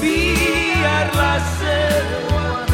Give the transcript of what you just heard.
Be la selva,